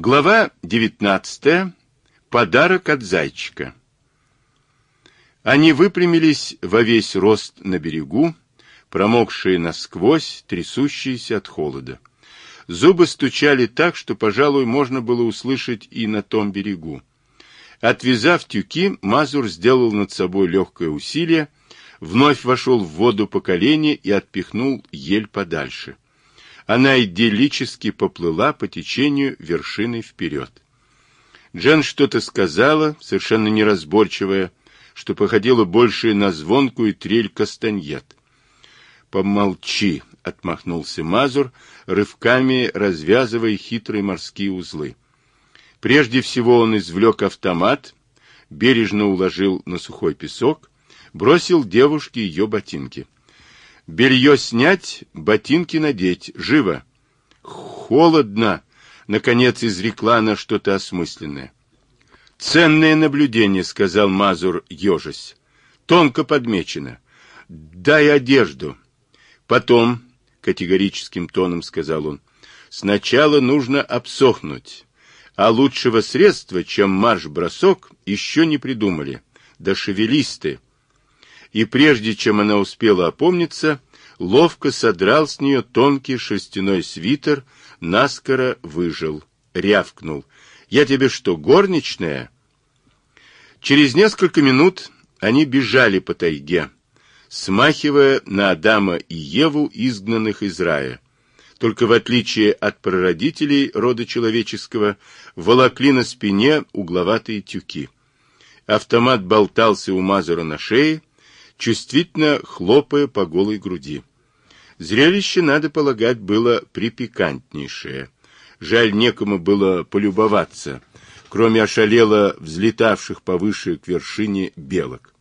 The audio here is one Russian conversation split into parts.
Глава 19. Подарок от зайчика. Они выпрямились во весь рост на берегу, промокшие насквозь, трясущиеся от холода. Зубы стучали так, что, пожалуй, можно было услышать и на том берегу. Отвязав тюки, Мазур сделал над собой легкое усилие, вновь вошел в воду по колени и отпихнул ель подальше. Она идиллически поплыла по течению вершиной вперед. Джен что-то сказала, совершенно неразборчивое, что походило больше на звонкую трель кастаньет. «Помолчи», — отмахнулся Мазур, рывками развязывая хитрые морские узлы. Прежде всего он извлек автомат, бережно уложил на сухой песок, бросил девушке ее ботинки. Белье снять, ботинки надеть. Живо. Холодно. Наконец изрекла она что-то осмысленное. Ценное наблюдение, сказал Мазур, ежась. Тонко подмечено. Дай одежду. Потом, категорическим тоном сказал он, сначала нужно обсохнуть. А лучшего средства, чем марш-бросок, еще не придумали. Да шевелись ты и прежде чем она успела опомниться, ловко содрал с нее тонкий шерстяной свитер, наскоро выжил, рявкнул. «Я тебе что, горничная?» Через несколько минут они бежали по тайге, смахивая на Адама и Еву, изгнанных из рая. Только в отличие от прародителей рода человеческого, волокли на спине угловатые тюки. Автомат болтался у Мазура на шее, чувствительно хлопая по голой груди. Зрелище, надо полагать, было припикантнейшее. Жаль, некому было полюбоваться, кроме ошалело взлетавших повыше к вершине белок.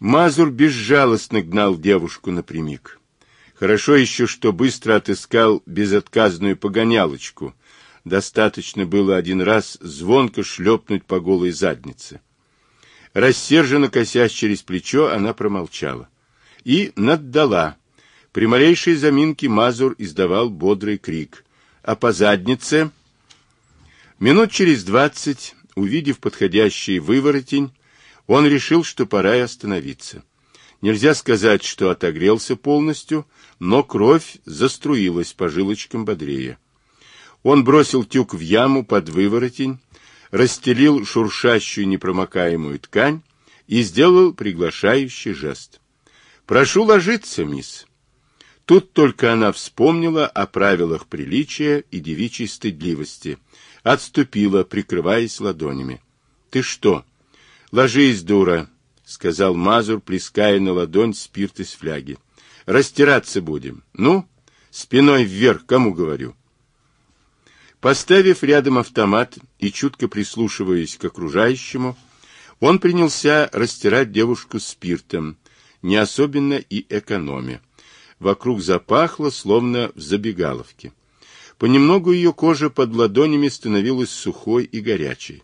Мазур безжалостно гнал девушку напрямик. Хорошо еще, что быстро отыскал безотказную погонялочку. Достаточно было один раз звонко шлепнуть по голой заднице. Рассерженно косясь через плечо, она промолчала. И наддала. При малейшей заминке Мазур издавал бодрый крик. А по заднице... Минут через двадцать, увидев подходящий выворотень, он решил, что пора и остановиться. Нельзя сказать, что отогрелся полностью, но кровь заструилась по жилочкам бодрее. Он бросил тюк в яму под выворотень, расстелил шуршащую непромокаемую ткань и сделал приглашающий жест. «Прошу ложиться, мисс». Тут только она вспомнила о правилах приличия и девичьей стыдливости. Отступила, прикрываясь ладонями. «Ты что?» «Ложись, дура», — сказал Мазур, плеская на ладонь спирт из фляги. «Растираться будем. Ну, спиной вверх, кому говорю?» Поставив рядом автомат и чутко прислушиваясь к окружающему, он принялся растирать девушку спиртом, не особенно и экономя. Вокруг запахло, словно в забегаловке. Понемногу ее кожа под ладонями становилась сухой и горячей.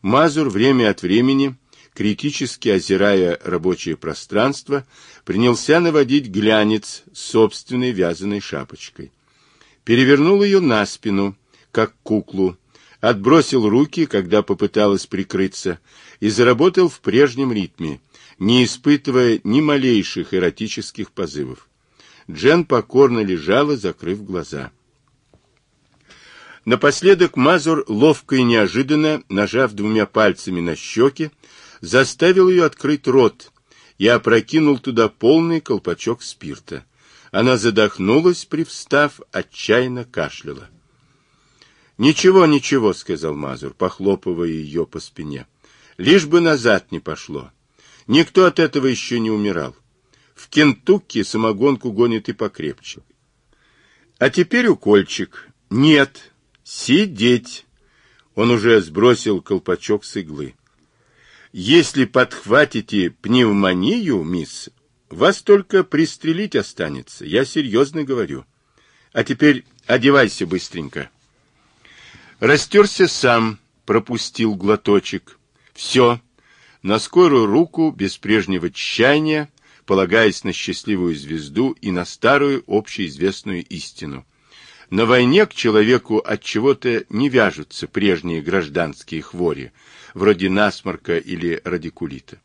Мазур время от времени, критически озирая рабочее пространство, принялся наводить глянец собственной вязаной шапочкой. Перевернул ее на спину, как куклу, отбросил руки, когда попыталась прикрыться, и заработал в прежнем ритме, не испытывая ни малейших эротических позывов. Джен покорно лежала, закрыв глаза. Напоследок Мазур, ловко и неожиданно, нажав двумя пальцами на щеки, заставил ее открыть рот и опрокинул туда полный колпачок спирта. Она задохнулась, привстав, отчаянно кашляла. Ничего, ничего, сказал Мазур, похлопывая ее по спине. Лишь бы назад не пошло. Никто от этого еще не умирал. В Кентукки самогонку гонит и покрепче. А теперь укольчик. Нет, сидеть. Он уже сбросил колпачок с иглы. Если подхватите пневмонию, мисс, вас только пристрелить останется. Я серьезно говорю. А теперь одевайся быстренько. Растерся сам, пропустил глоточек. Все. На скорую руку, без прежнего тщания, полагаясь на счастливую звезду и на старую общеизвестную истину. На войне к человеку от чего-то не вяжутся прежние гражданские хвори, вроде насморка или радикулита.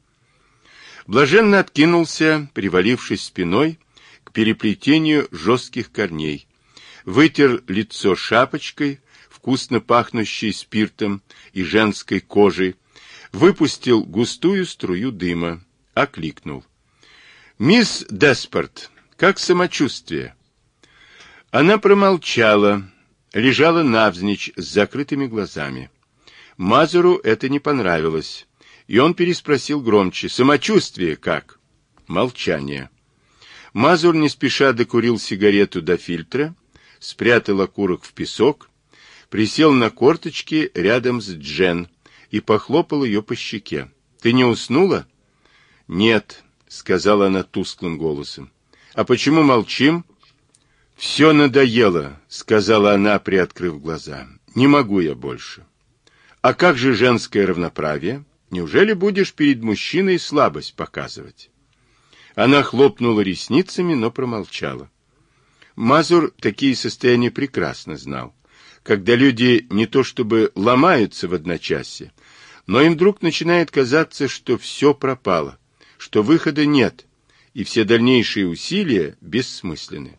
Блаженно откинулся, привалившись спиной к переплетению жестких корней, вытер лицо шапочкой, вкусно пахнущей спиртом и женской кожей, выпустил густую струю дыма, окликнул. «Мисс Деспорт, как самочувствие?» Она промолчала, лежала навзничь с закрытыми глазами. Мазуру это не понравилось, и он переспросил громче. «Самочувствие как?» Молчание. Мазур не спеша докурил сигарету до фильтра, спрятал окурок в песок, присел на корточки рядом с Джен и похлопал ее по щеке. «Ты не уснула?» «Нет», — сказала она тусклым голосом. «А почему молчим?» «Все надоело», — сказала она, приоткрыв глаза. «Не могу я больше». «А как же женское равноправие? Неужели будешь перед мужчиной слабость показывать?» Она хлопнула ресницами, но промолчала. Мазур такие состояния прекрасно знал. Когда люди не то чтобы ломаются в одночасье, но им вдруг начинает казаться, что все пропало, что выхода нет, и все дальнейшие усилия бессмысленны.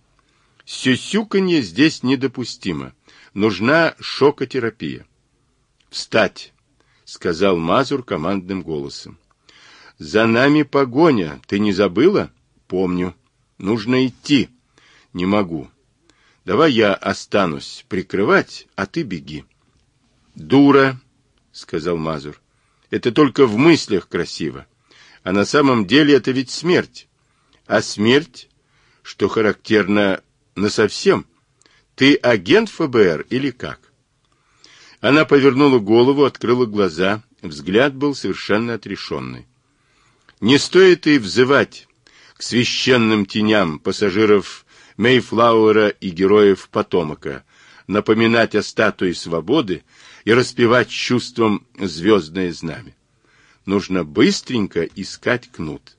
Сюсюканье здесь недопустимо. Нужна шокотерапия. «Встать!» — сказал Мазур командным голосом. «За нами погоня. Ты не забыла?» «Помню. Нужно идти». «Не могу. Давай я останусь прикрывать, а ты беги». «Дура!» — сказал Мазур. «Это только в мыслях красиво. А на самом деле это ведь смерть. А смерть, что характерно Насовсем? Ты агент ФБР или как? Она повернула голову, открыла глаза. Взгляд был совершенно отрешенный. Не стоит и взывать к священным теням пассажиров Мейфлауэра и героев Потомака, напоминать о статуе свободы и распевать чувством звездное знамя. Нужно быстренько искать кнут.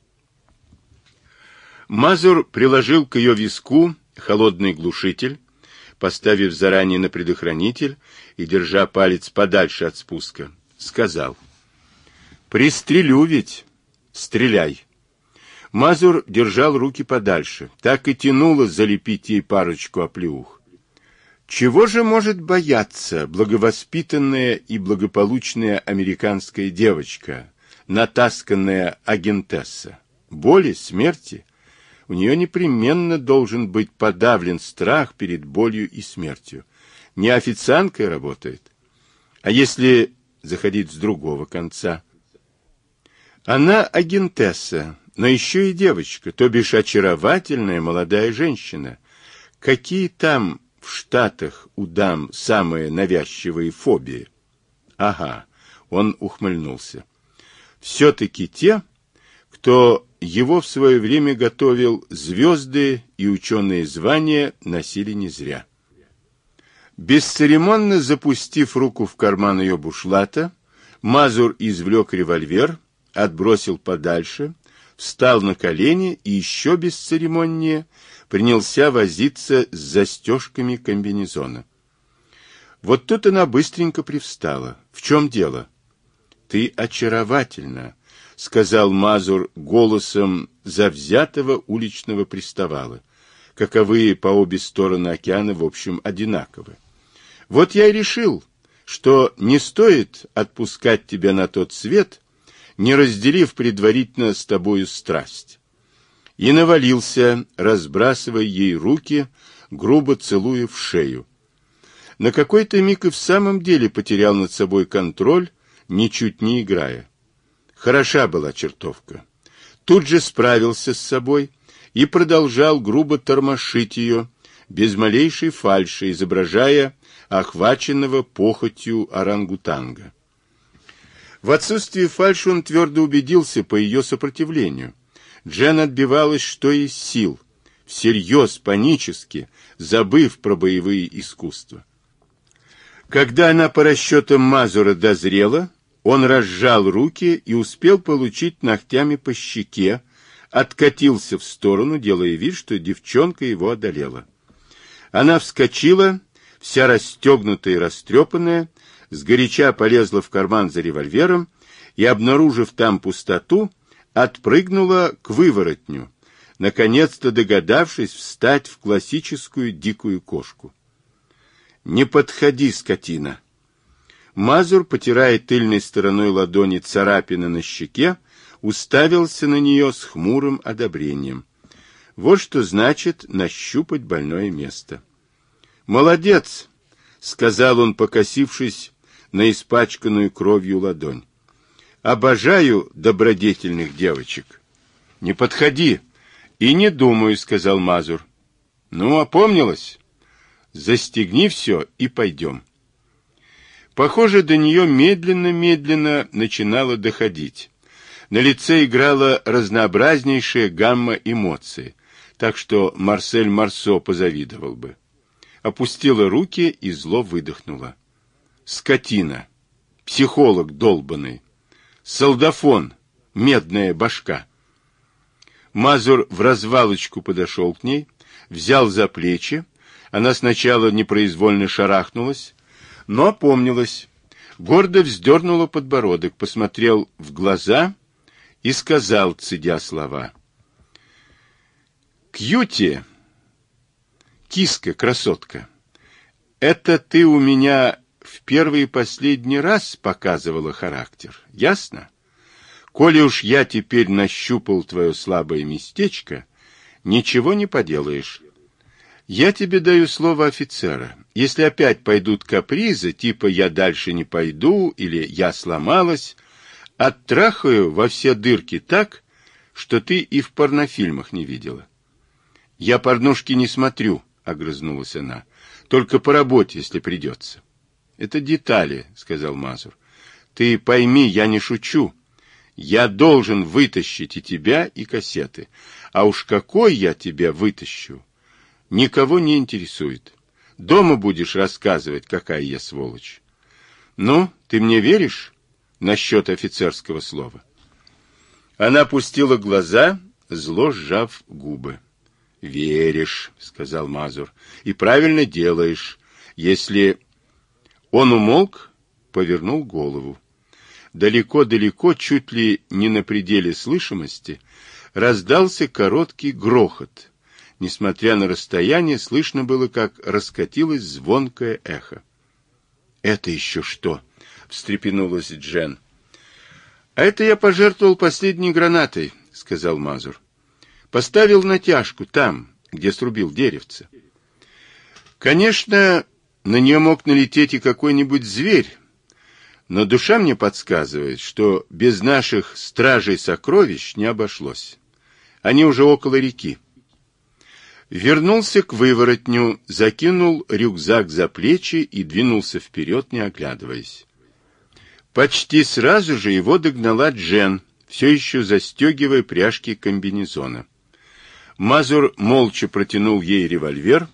Мазур приложил к ее виску холодный глушитель, поставив заранее на предохранитель и держа палец подальше от спуска, сказал. «Пристрелю ведь! Стреляй!» Мазур держал руки подальше, так и тянуло залепить ей парочку оплеух. Чего же может бояться благовоспитанная и благополучная американская девочка, натасканная агентесса? Боли, смерти? у нее непременно должен быть подавлен страх перед болью и смертью. Не официанткой работает. А если заходить с другого конца? Она агентесса, но еще и девочка, то бишь очаровательная молодая женщина. Какие там в Штатах у дам самые навязчивые фобии? Ага, он ухмыльнулся. Все-таки те, кто его в свое время готовил, звезды и ученые звания носили не зря. Бесцеремонно запустив руку в карман ее бушлата, Мазур извлек револьвер, отбросил подальше, встал на колени и еще бесцеремоннее принялся возиться с застежками комбинезона. Вот тут она быстренько привстала. В чем дело? Ты очаровательна, сказал Мазур голосом завзятого уличного приставала, каковые по обе стороны океана, в общем, одинаковы. Вот я и решил, что не стоит отпускать тебя на тот свет, не разделив предварительно с тобою страсть. И навалился, разбрасывая ей руки, грубо целуя в шею. На какой-то миг и в самом деле потерял над собой контроль, ничуть не играя. Хороша была чертовка. Тут же справился с собой и продолжал грубо тормошить ее, без малейшей фальши, изображая охваченного похотью орангутанга. В отсутствии фальши он твердо убедился по ее сопротивлению. Джен отбивалась что из сил, всерьез, панически, забыв про боевые искусства. Когда она по расчетам Мазура дозрела, он разжал руки и успел получить ногтями по щеке, откатился в сторону, делая вид, что девчонка его одолела. Она вскочила, вся расстегнутая и растрепанная, сгоряча полезла в карман за револьвером и, обнаружив там пустоту, отпрыгнула к выворотню, наконец-то догадавшись встать в классическую дикую кошку. «Не подходи, скотина!» Мазур, потирая тыльной стороной ладони царапины на щеке, уставился на нее с хмурым одобрением. Вот что значит нащупать больное место. «Молодец!» — сказал он, покосившись на испачканную кровью ладонь. «Обожаю добродетельных девочек». «Не подходи!» «И не думаю», — сказал Мазур. «Ну, опомнилась? Застегни все и пойдем». Похоже, до нее медленно-медленно начинало доходить. На лице играла разнообразнейшая гамма эмоций, так что Марсель Марсо позавидовал бы. Опустила руки и зло выдохнула. Скотина, психолог долбанный, солдафон, медная башка. Мазур в развалочку подошел к ней, взял за плечи. Она сначала непроизвольно шарахнулась, но опомнилась. Гордо вздернула подбородок, посмотрел в глаза и сказал, цедя слова. Кьюти, киска, красотка, это ты у меня в первый и последний раз показывала характер, ясно? Коли уж я теперь нащупал твое слабое местечко, ничего не поделаешь. Я тебе даю слово офицера. Если опять пойдут капризы, типа «я дальше не пойду» или «я сломалась», оттрахаю во все дырки так, что ты и в порнофильмах не видела. «Я порнушки не смотрю», — огрызнулась она. «Только по работе, если придется». «Это детали», — сказал Мазур. «Ты пойми, я не шучу. Я должен вытащить и тебя, и кассеты. А уж какой я тебя вытащу, никого не интересует. Дома будешь рассказывать, какая я сволочь. Ну, ты мне веришь насчет офицерского слова?» Она пустила глаза, зло сжав губы. Веришь, сказал Мазур, и правильно делаешь. Если он умолк, повернул голову. Далеко-далеко, чуть ли не на пределе слышимости, раздался короткий грохот. Несмотря на расстояние, слышно было, как раскатилось звонкое эхо. «Это еще что?» — встрепенулась Джен. «А это я пожертвовал последней гранатой», — сказал Мазур. Поставил натяжку там, где срубил деревце. Конечно, на нее мог налететь и какой-нибудь зверь, но душа мне подсказывает, что без наших стражей сокровищ не обошлось. Они уже около реки. Вернулся к выворотню, закинул рюкзак за плечи и двинулся вперед, не оглядываясь. Почти сразу же его догнала Джен, все еще застегивая пряжки комбинезона. Мазур молча протянул ей револьвер,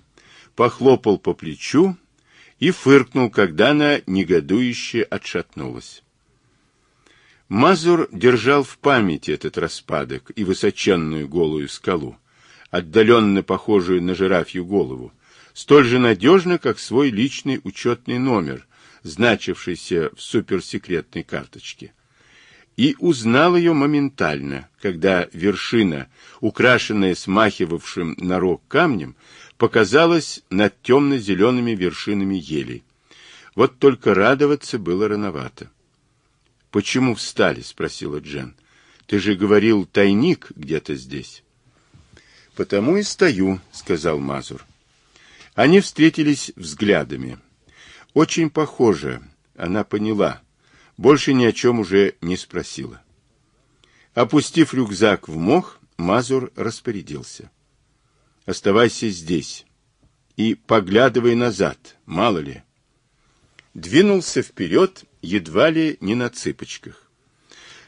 похлопал по плечу и фыркнул, когда она негодующе отшатнулась. Мазур держал в памяти этот распадок и высоченную голую скалу, отдаленно похожую на жирафью голову, столь же надежно, как свой личный учетный номер, значившийся в суперсекретной карточке и узнал ее моментально, когда вершина, украшенная смахивавшим на рог камнем, показалась над темно-зелеными вершинами елей. Вот только радоваться было рановато. «Почему встали?» — спросила Джен. «Ты же говорил, тайник где-то здесь». «Потому и стою», — сказал Мазур. Они встретились взглядами. Очень похоже, она поняла — больше ни о чем уже не спросила. Опустив рюкзак в мох, Мазур распорядился. «Оставайся здесь и поглядывай назад, мало ли». Двинулся вперед, едва ли не на цыпочках.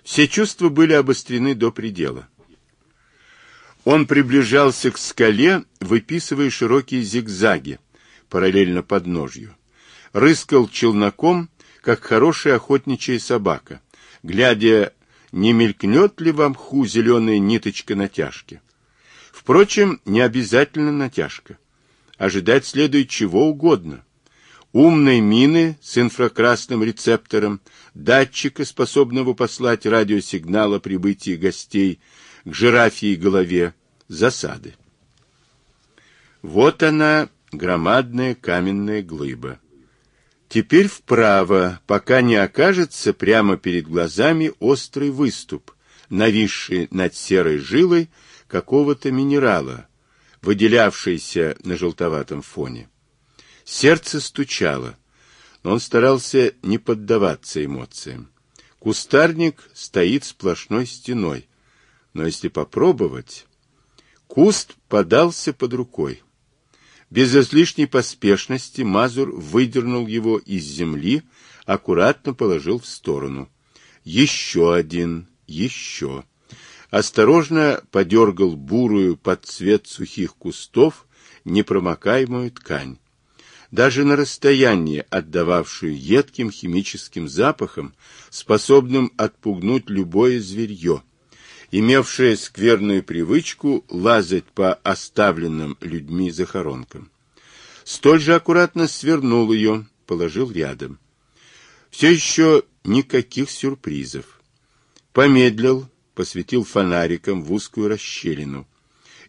Все чувства были обострены до предела. Он приближался к скале, выписывая широкие зигзаги, параллельно подножью. Рыскал челноком, как хорошая охотничья собака, глядя, не мелькнет ли вам ху зеленая ниточка натяжки. Впрочем, не обязательно натяжка. ожидать следует чего угодно. Умной мины с инфракрасным рецептором, датчика, способного послать радиосигнал о прибытии гостей к жирафьей голове, засады. Вот она, громадная каменная глыба. Теперь вправо, пока не окажется прямо перед глазами острый выступ, нависший над серой жилой какого-то минерала, выделявшийся на желтоватом фоне. Сердце стучало, но он старался не поддаваться эмоциям. Кустарник стоит сплошной стеной, но если попробовать... Куст подался под рукой. Без излишней поспешности Мазур выдернул его из земли, аккуратно положил в сторону. Еще один, еще. Осторожно подергал бурую под цвет сухих кустов непромокаемую ткань. Даже на расстоянии, отдававшую едким химическим запахом, способным отпугнуть любое зверье, имевшая скверную привычку лазать по оставленным людьми захоронкам. Столь же аккуратно свернул ее, положил рядом. Все еще никаких сюрпризов. Помедлил, посветил фонариком в узкую расщелину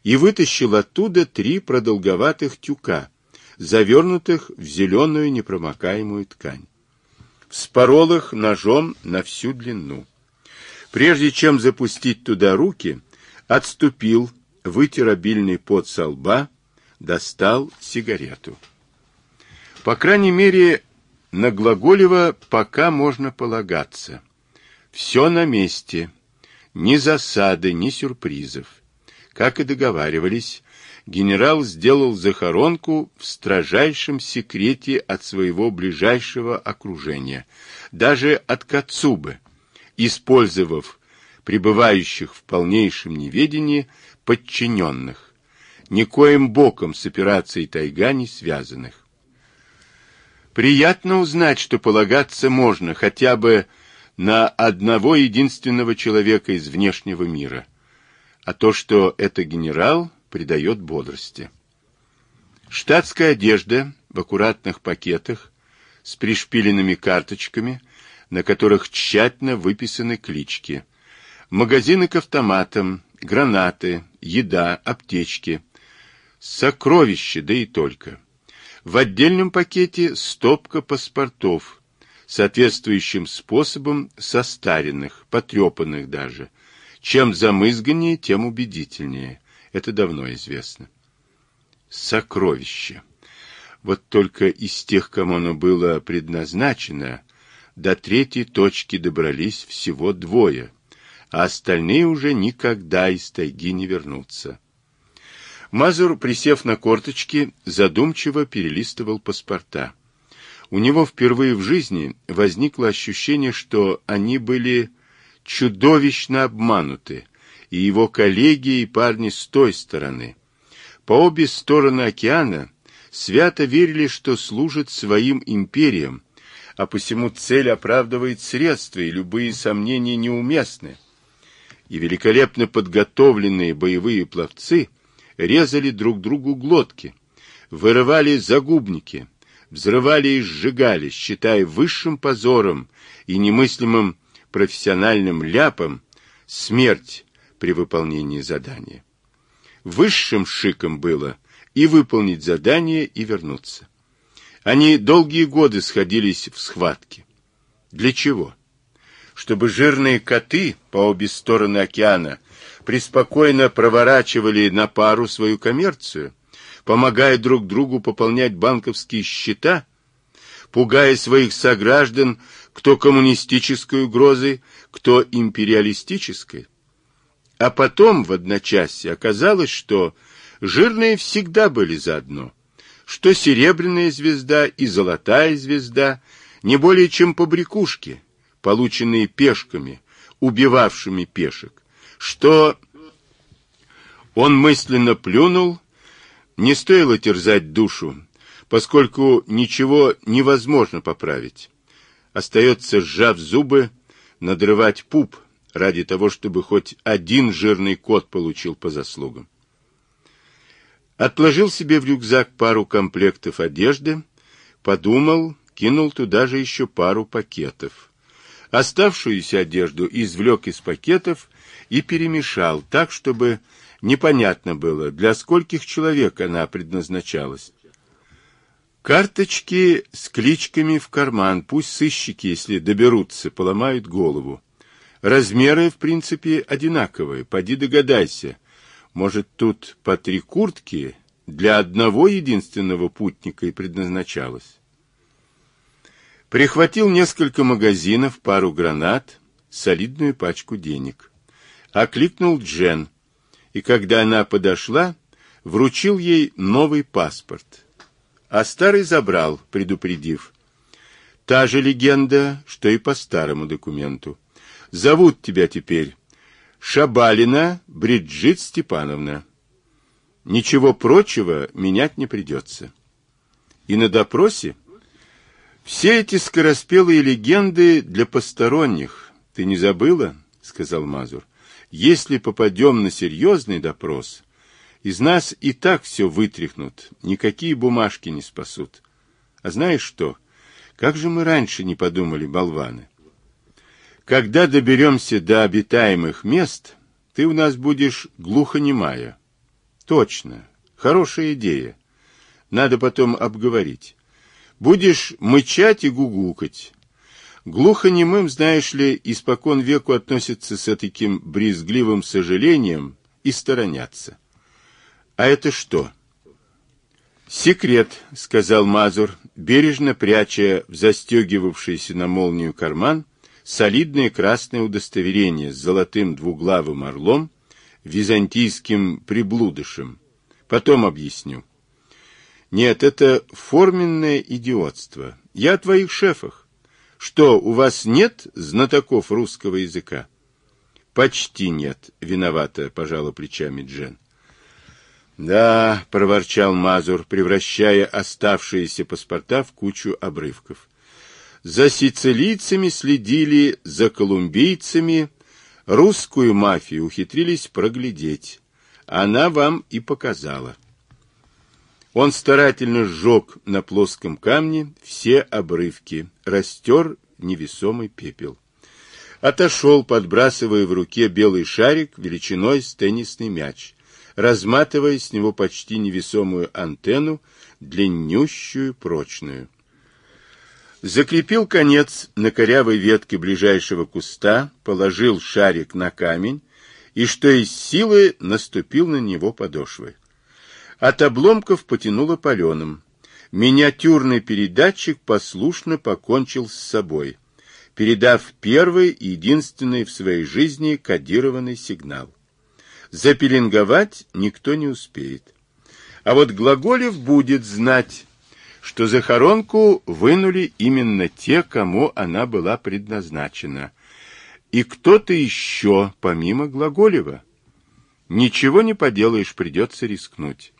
и вытащил оттуда три продолговатых тюка, завернутых в зеленую непромокаемую ткань. Вспорол их ножом на всю длину. Прежде чем запустить туда руки, отступил, вытер обильный пот со лба, достал сигарету. По крайней мере, на Глаголева пока можно полагаться. Все на месте. Ни засады, ни сюрпризов. Как и договаривались, генерал сделал захоронку в строжайшем секрете от своего ближайшего окружения, даже от Кацубы, использовав пребывающих в полнейшем неведении подчиненных, никоим боком с операцией «Тайга» не связанных. Приятно узнать, что полагаться можно хотя бы на одного единственного человека из внешнего мира, а то, что это генерал, придает бодрости. Штатская одежда в аккуратных пакетах с пришпиленными карточками – на которых тщательно выписаны клички. Магазины к автоматам, гранаты, еда, аптечки. Сокровища, да и только. В отдельном пакете стопка паспортов, соответствующим способом состаренных, потрепанных даже. Чем замызганнее, тем убедительнее. Это давно известно. Сокровище. Вот только из тех, кому оно было предназначено, до третьей точки добрались всего двое, а остальные уже никогда из тайги не вернутся. Мазур, присев на корточки, задумчиво перелистывал паспорта. У него впервые в жизни возникло ощущение, что они были чудовищно обмануты, и его коллеги и парни с той стороны. По обе стороны океана свято верили, что служат своим империям, а посему цель оправдывает средства, и любые сомнения неуместны. И великолепно подготовленные боевые пловцы резали друг другу глотки, вырывали загубники, взрывали и сжигали, считая высшим позором и немыслимым профессиональным ляпом смерть при выполнении задания. Высшим шиком было и выполнить задание, и вернуться. Они долгие годы сходились в схватке. Для чего? Чтобы жирные коты по обе стороны океана преспокойно проворачивали на пару свою коммерцию, помогая друг другу пополнять банковские счета, пугая своих сограждан кто коммунистической угрозой, кто империалистической. А потом в одночасье оказалось, что жирные всегда были заодно что серебряная звезда и золотая звезда не более чем побрякушки, полученные пешками, убивавшими пешек, что он мысленно плюнул, не стоило терзать душу, поскольку ничего невозможно поправить. Остается, сжав зубы, надрывать пуп ради того, чтобы хоть один жирный кот получил по заслугам. Отложил себе в рюкзак пару комплектов одежды, подумал, кинул туда же еще пару пакетов. Оставшуюся одежду извлек из пакетов и перемешал так, чтобы непонятно было, для скольких человек она предназначалась. Карточки с кличками в карман, пусть сыщики, если доберутся, поломают голову. Размеры, в принципе, одинаковые, поди догадайся. Может, тут по три куртки для одного единственного путника и предназначалось. Прихватил несколько магазинов, пару гранат, солидную пачку денег. Окликнул Джен, и когда она подошла, вручил ей новый паспорт. А старый забрал, предупредив. Та же легенда, что и по старому документу. Зовут тебя теперь Шабалина Бриджит Степановна. Ничего прочего менять не придется. И на допросе все эти скороспелые легенды для посторонних. Ты не забыла, сказал Мазур. Если попадем на серьезный допрос, из нас и так все вытряхнут, никакие бумажки не спасут. А знаешь что? Как же мы раньше не подумали, болваны? Когда доберемся до обитаемых мест, ты у нас будешь глухонемая. Точно. Хорошая идея. Надо потом обговорить. Будешь мычать и гугукать. Глухонемым, знаешь ли, испокон веку относятся с таким брезгливым сожалением и сторонятся. А это что? Секрет, сказал Мазур, бережно пряча в застегивавшийся на молнию карман солидное красное удостоверение с золотым двуглавым орлом, византийским приблудышем. Потом объясню. Нет, это форменное идиотство. Я о твоих шефах. Что, у вас нет знатоков русского языка? Почти нет, виновата, пожала плечами Джен. Да, проворчал Мазур, превращая оставшиеся паспорта в кучу обрывков. За сицилийцами следили, за колумбийцами. Русскую мафию ухитрились проглядеть. Она вам и показала. Он старательно сжег на плоском камне все обрывки, растер невесомый пепел. Отошел, подбрасывая в руке белый шарик величиной с теннисный мяч, разматывая с него почти невесомую антенну, длиннющую, прочную закрепил конец на корявой ветке ближайшего куста, положил шарик на камень и, что из силы, наступил на него подошвой. От обломков потянуло паленым. Миниатюрный передатчик послушно покончил с собой, передав первый и единственный в своей жизни кодированный сигнал. Запеленговать никто не успеет. А вот Глаголев будет знать, что захоронку вынули именно те, кому она была предназначена, и кто-то еще, помимо Глаголева. Ничего не поделаешь, придется рискнуть.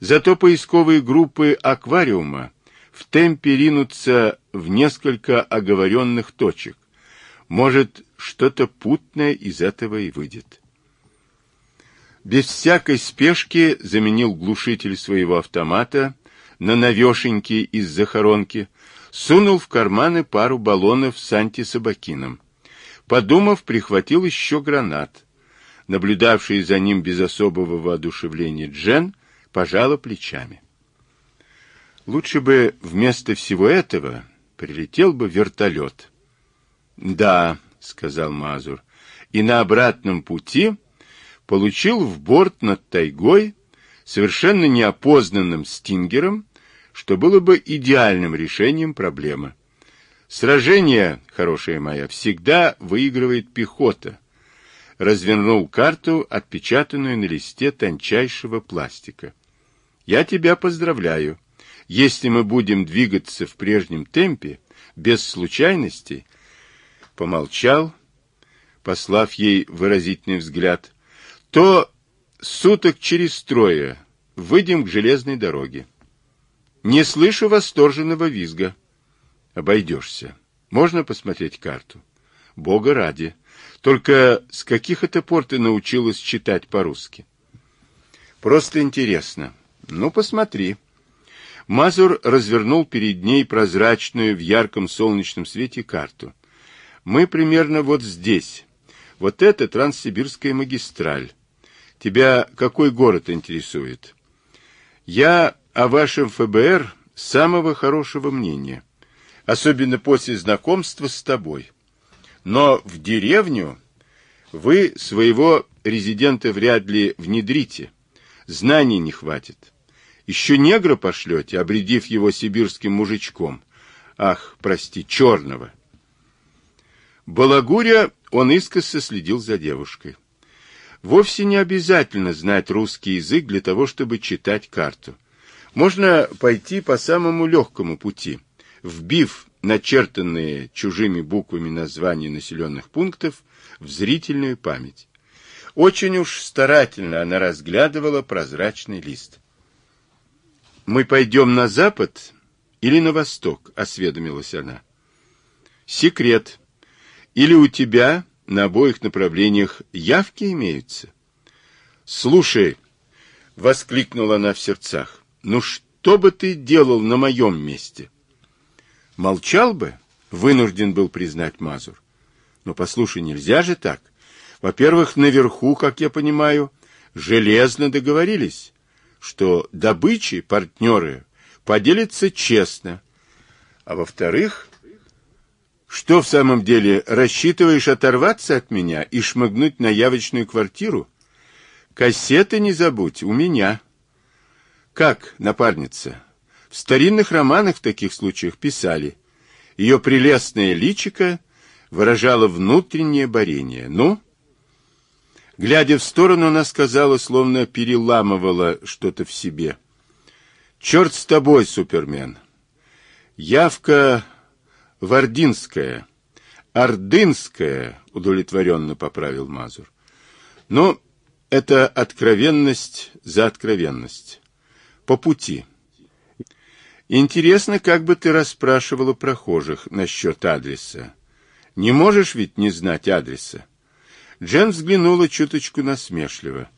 Зато поисковые группы аквариума в темпе ринутся в несколько оговоренных точек. Может, что-то путное из этого и выйдет. Без всякой спешки заменил глушитель своего автомата на навешеньки из захоронки, сунул в карманы пару баллонов с антисобакином. Подумав, прихватил еще гранат. Наблюдавший за ним без особого воодушевления Джен пожала плечами. Лучше бы вместо всего этого прилетел бы вертолет. — Да, — сказал Мазур, — и на обратном пути получил в борт над тайгой совершенно неопознанным стингером, что было бы идеальным решением проблемы. Сражение, хорошая моя, всегда выигрывает пехота. Развернул карту, отпечатанную на листе тончайшего пластика. Я тебя поздравляю. Если мы будем двигаться в прежнем темпе, без случайностей, помолчал, послав ей выразительный взгляд, то суток через трое выйдем к железной дороге. Не слышу восторженного визга. Обойдешься. Можно посмотреть карту? Бога ради. Только с каких это пор ты научилась читать по-русски? Просто интересно. Ну, посмотри. Мазур развернул перед ней прозрачную в ярком солнечном свете карту. Мы примерно вот здесь. Вот это Транссибирская магистраль. Тебя какой город интересует? Я о вашем ФБР самого хорошего мнения. Особенно после знакомства с тобой. Но в деревню вы своего резидента вряд ли внедрите. Знаний не хватит. Еще негра пошлете, обредив его сибирским мужичком. Ах, прости, черного. Балагуря он искоса следил за девушкой. Вовсе не обязательно знать русский язык для того, чтобы читать карту. Можно пойти по самому легкому пути, вбив начертанные чужими буквами названия населенных пунктов в зрительную память. Очень уж старательно она разглядывала прозрачный лист. «Мы пойдем на запад или на восток?» — осведомилась она. «Секрет. Или у тебя на обоих направлениях явки имеются?» «Слушай», — воскликнула она в сердцах, — «ну что бы ты делал на моем месте?» «Молчал бы?» — вынужден был признать Мазур. «Но послушай, нельзя же так. Во-первых, наверху, как я понимаю, железно договорились» что добычи партнеры поделятся честно. А во-вторых, что в самом деле, рассчитываешь оторваться от меня и шмыгнуть на явочную квартиру? Кассеты не забудь, у меня. Как, напарница? В старинных романах в таких случаях писали. Ее прелестное личико выражало внутреннее борение. Ну, Глядя в сторону, она сказала, словно переламывала что-то в себе. «Черт с тобой, Супермен! Явка Вардинская, Ордынская», — удовлетворенно поправил Мазур. «Но это откровенность за откровенность. По пути». Интересно, как бы ты расспрашивала прохожих насчет адреса. Не можешь ведь не знать адреса? Джен взглянула чуточку насмешливо.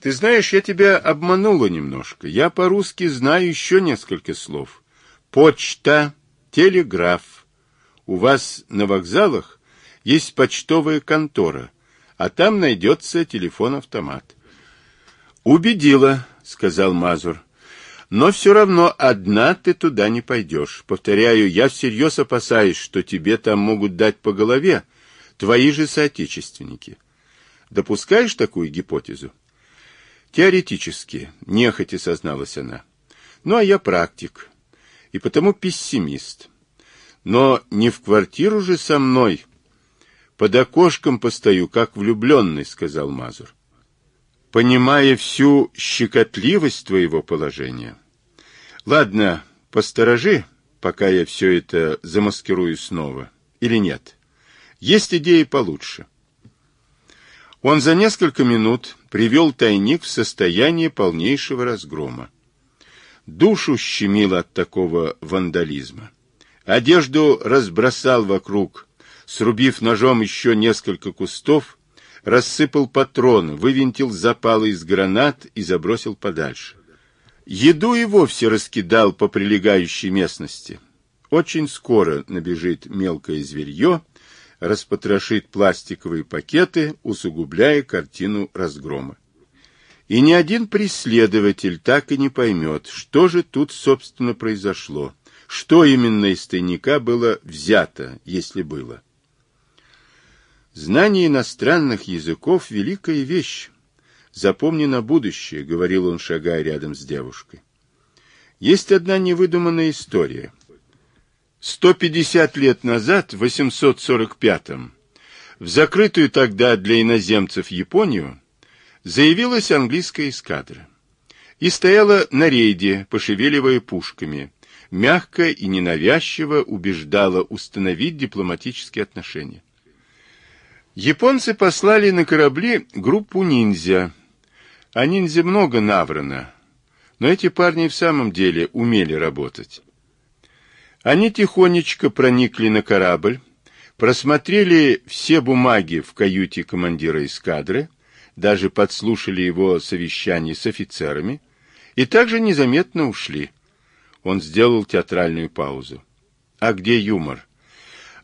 «Ты знаешь, я тебя обманула немножко. Я по-русски знаю еще несколько слов. Почта, телеграф. У вас на вокзалах есть почтовая контора, а там найдется телефон-автомат». «Убедила», — сказал Мазур. «Но все равно одна ты туда не пойдешь. Повторяю, я всерьез опасаюсь, что тебе там могут дать по голове, твои же соотечественники. Допускаешь такую гипотезу? Теоретически, нехотя созналась она. Ну, а я практик, и потому пессимист. Но не в квартиру же со мной. Под окошком постою, как влюбленный, сказал Мазур. Понимая всю щекотливость твоего положения. Ладно, посторожи, пока я все это замаскирую снова. Или нет? — есть идеи получше. Он за несколько минут привел тайник в состояние полнейшего разгрома. Душу щемило от такого вандализма. Одежду разбросал вокруг, срубив ножом еще несколько кустов, рассыпал патроны, вывинтил запалы из гранат и забросил подальше. Еду и вовсе раскидал по прилегающей местности. Очень скоро набежит мелкое зверье, распотрошит пластиковые пакеты, усугубляя картину разгрома. И ни один преследователь так и не поймет, что же тут, собственно, произошло, что именно из тайника было взято, если было. Знание иностранных языков — великая вещь. Запомни на будущее, — говорил он, шагая рядом с девушкой. Есть одна невыдуманная история — 150 лет назад, в 845-м, в закрытую тогда для иноземцев Японию, заявилась английская эскадра и стояла на рейде, пошевеливая пушками, мягко и ненавязчиво убеждала установить дипломатические отношения. Японцы послали на корабли группу ниндзя. А ниндзя много наврано, но эти парни в самом деле умели работать. Они тихонечко проникли на корабль, просмотрели все бумаги в каюте командира эскадры, даже подслушали его совещание с офицерами и также незаметно ушли. Он сделал театральную паузу. А где юмор?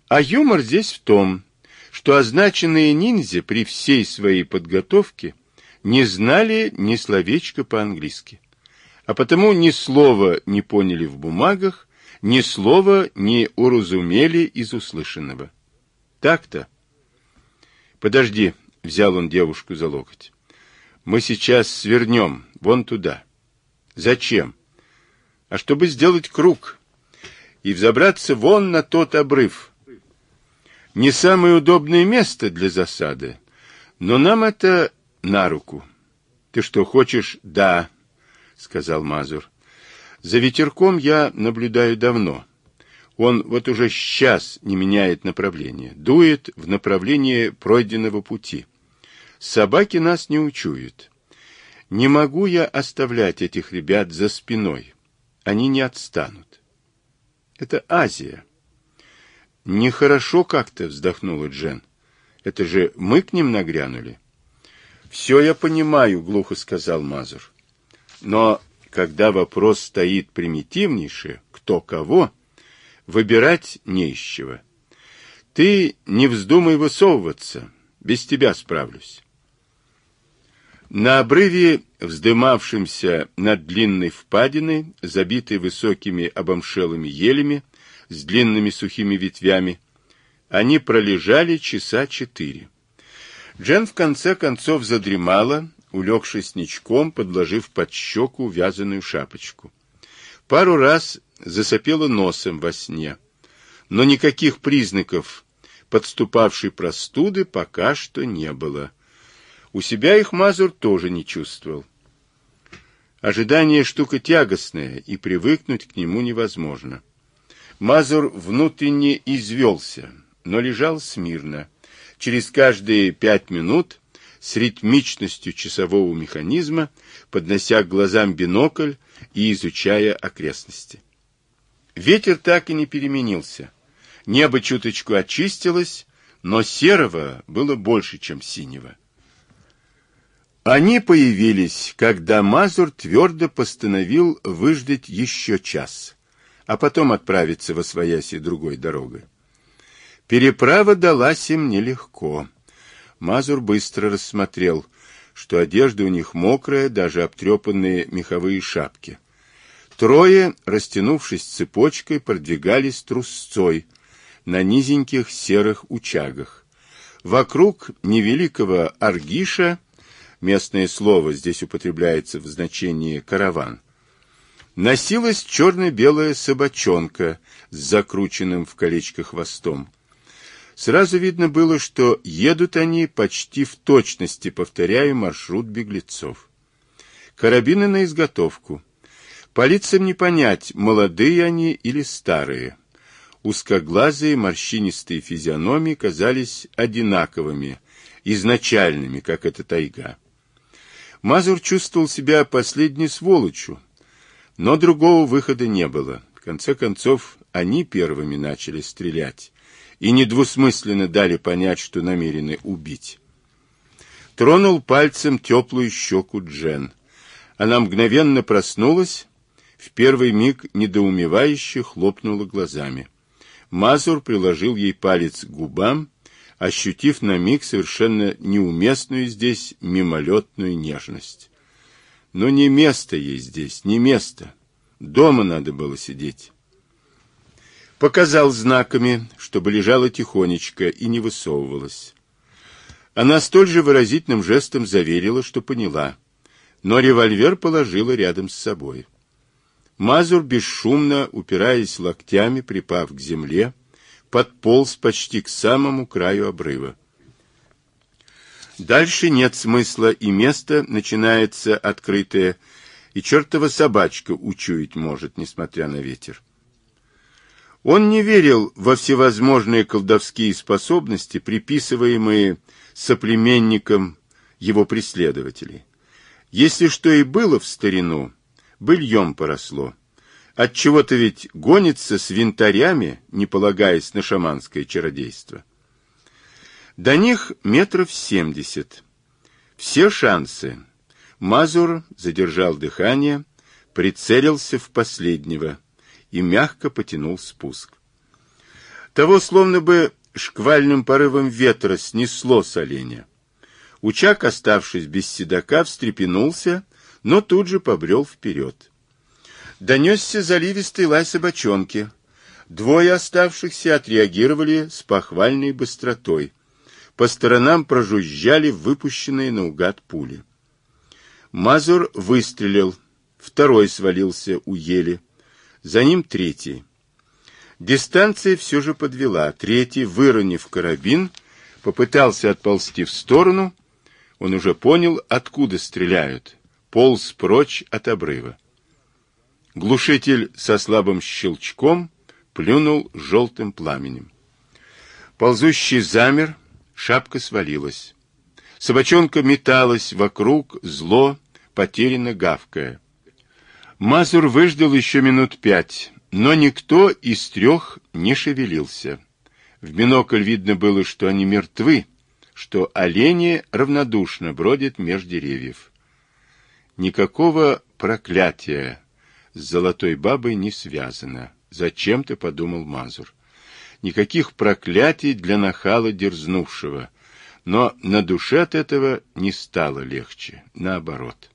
А юмор здесь в том, что означенные ниндзя при всей своей подготовке не знали ни словечка по-английски, а потому ни слова не поняли в бумагах, ни слова не уразумели из услышанного. Так-то. Подожди, взял он девушку за локоть. Мы сейчас свернем вон туда. Зачем? А чтобы сделать круг и взобраться вон на тот обрыв. Не самое удобное место для засады, но нам это на руку. Ты что, хочешь? Да, сказал Мазур. За ветерком я наблюдаю давно. Он вот уже сейчас не меняет направление, дует в направлении пройденного пути. Собаки нас не учуют. Не могу я оставлять этих ребят за спиной. Они не отстанут. Это Азия. Нехорошо как-то, вздохнула Джен. Это же мы к ним нагрянули. Все я понимаю, глухо сказал Мазур. Но когда вопрос стоит примитивнейше, кто кого, Выбирать не из чего. Ты не вздумай высовываться, без тебя справлюсь. На обрыве, вздымавшемся над длинной впадиной, забитой высокими обомшелыми елями с длинными сухими ветвями, они пролежали часа четыре. Джен в конце концов задремала, улегшись ничком, подложив под щеку вязаную шапочку. Пару раз засопела носом во сне, но никаких признаков подступавшей простуды пока что не было. У себя их Мазур тоже не чувствовал. Ожидание штука тягостная, и привыкнуть к нему невозможно. Мазур внутренне извелся, но лежал смирно. Через каждые пять минут с ритмичностью часового механизма, поднося к глазам бинокль и изучая окрестности. Ветер так и не переменился. Небо чуточку очистилось, но серого было больше, чем синего. Они появились, когда Мазур твердо постановил выждать еще час, а потом отправиться во свояси другой дорогой. Переправа далась им нелегко. Мазур быстро рассмотрел, что одежда у них мокрая, даже обтрепанные меховые шапки. Трое, растянувшись цепочкой, продвигались трусцой на низеньких серых учагах. Вокруг невеликого аргиша, местное слово здесь употребляется в значении «караван», носилась черно-белая собачонка с закрученным в колечко хвостом. Сразу видно было, что едут они почти в точности, повторяя маршрут беглецов. Карабины на изготовку. По лицам не понять, молодые они или старые. Узкоглазые морщинистые физиономии казались одинаковыми, изначальными, как эта тайга. Мазур чувствовал себя последней сволочью, но другого выхода не было. В конце концов, они первыми начали стрелять и недвусмысленно дали понять, что намерены убить. Тронул пальцем теплую щеку Джен. Она мгновенно проснулась в первый миг недоумевающе хлопнула глазами. Мазур приложил ей палец к губам, ощутив на миг совершенно неуместную здесь мимолетную нежность. Но не место ей здесь, не место. Дома надо было сидеть. Показал знаками, чтобы лежала тихонечко и не высовывалась. Она столь же выразительным жестом заверила, что поняла, но револьвер положила рядом с собой. Мазур бесшумно, упираясь локтями, припав к земле, подполз почти к самому краю обрыва. Дальше нет смысла, и место начинается открытое, и чертова собачка учуять может, несмотря на ветер. Он не верил во всевозможные колдовские способности, приписываемые соплеменникам его преследователей. Если что и было в старину, быльем поросло. Отчего-то ведь гонится с винтарями, не полагаясь на шаманское чародейство. До них метров семьдесят. Все шансы. Мазур задержал дыхание, прицелился в последнего и мягко потянул спуск. Того словно бы шквальным порывом ветра снесло с оленя. Учак, оставшись без седока, встрепенулся, но тут же побрел вперед. Донесся заливистый лай собачонки. Двое оставшихся отреагировали с похвальной быстротой. По сторонам прожужжали выпущенные наугад пули. Мазур выстрелил, второй свалился у ели, за ним третий. Дистанция все же подвела. Третий, выронив карабин, попытался отползти в сторону. Он уже понял, откуда стреляют. Полз прочь от обрыва. Глушитель со слабым щелчком плюнул желтым пламенем. Ползущий замер, шапка свалилась. Собачонка металась вокруг, зло, потерянно гавкая. Мазур выждал еще минут пять, но никто из трех не шевелился. В бинокль видно было, что они мертвы, что олени равнодушно бродят меж деревьев. Никакого проклятия с золотой бабой не связано. Зачем-то подумал Мазур. Никаких проклятий для нахала дерзнувшего. Но на душе от этого не стало легче. Наоборот.